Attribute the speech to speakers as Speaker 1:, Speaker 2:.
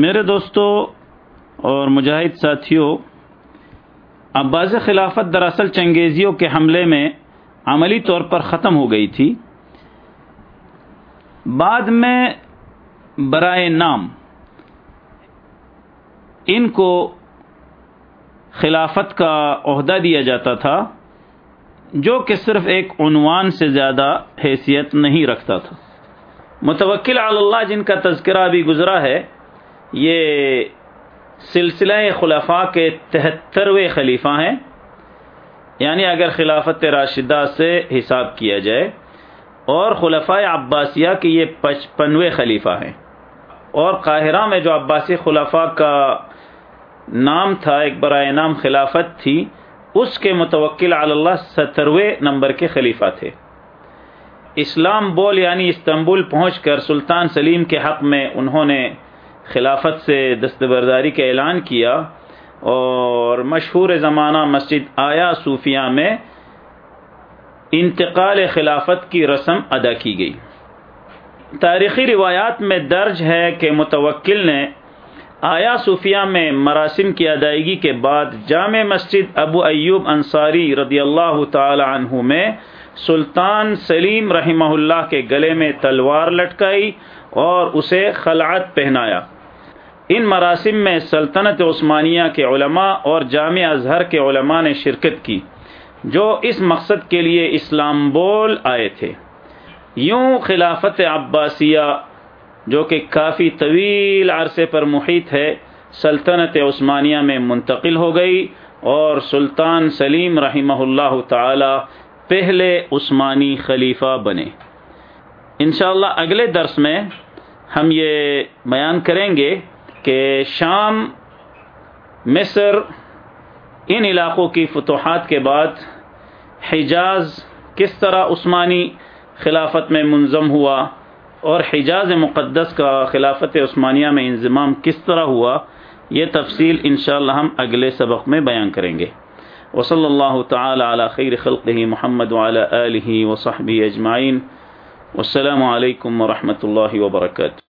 Speaker 1: میرے دوستو اور مجاہد ساتھیوں عباس خلافت دراصل چنگیزیوں کے حملے میں عملی طور پر ختم ہو گئی تھی۔ بعد میں برائے نام ان کو خلافت کا عہدہ دیا جاتا تھا، جو کہ صرف ایک عنوان سے زیادہ حیثیت نہیں رکھتا تھا۔ متوکل علی اللہ جن کا تذکرہ بھی گزرا ہے یہ سلسلہ خلفاء کے تہترویں خلیفہ ہیں۔ یعنی اگر خلافت راشدہ سے حساب کیا جائے اور خلفۂ عباسیہ کے یہ پچپنوے خلیفہ ہیں۔ اور قاہرہ میں جو عباسی خلفاء کا نام تھا، ایک برائے نام خلافت تھی، اس کے متوکل علی اللہ ستروے نمبر کے خلیفہ تھے۔ اسلام بول یعنی استنبول پہنچ کر سلطان سلیم کے حق میں انہوں نے خلافت سے دستبرداری کا اعلان کیا اور مشہور زمانہ مسجد آیا صوفیہ میں انتقال خلافت کی رسم ادا کی گئی۔ تاریخی روایات میں درج ہے کہ متوکل نے آیا صوفیہ میں مراسم کی ادائیگی کے بعد جامع مسجد ابو ایوب انصاری رضی اللہ تعالی عنہ میں سلطان سلیم رحمہ اللہ کے گلے میں تلوار لٹکائی اور اسے خلعت پہنایا۔ ان مراسم میں سلطنت عثمانیہ کے علماء اور جامع اظہر کے علماء نے شرکت کی، جو اس مقصد کے لیے اسلام بول آئے تھے۔ یوں خلافت عباسیہ، جو کہ کافی طویل عرصے پر محیط ہے، سلطنت عثمانیہ میں منتقل ہو گئی اور سلطان سلیم رحمہ اللہ تعالی پہلے عثمانی خلیفہ بنے۔ انشاءاللہ اگلے درس میں ہم یہ بیان کریں گے۔ کہ شام، مصر، ان علاقوں کی فتوحات کے بعد حجاز کس طرح عثمانی خلافت میں منظم ہوا اور حجاز مقدس کا خلافت عثمانیہ میں انضمام کس طرح ہوا، یہ تفصیل انشاءاللہ ہم اگلے سبق میں بیان کریں گے۔ وصلی اللہ تعالی علی خیر خلقہ محمد وعلی آلہ وصحبہ اجمعین۔ والسلام علیکم ورحمۃ اللہ وبرکاتہ۔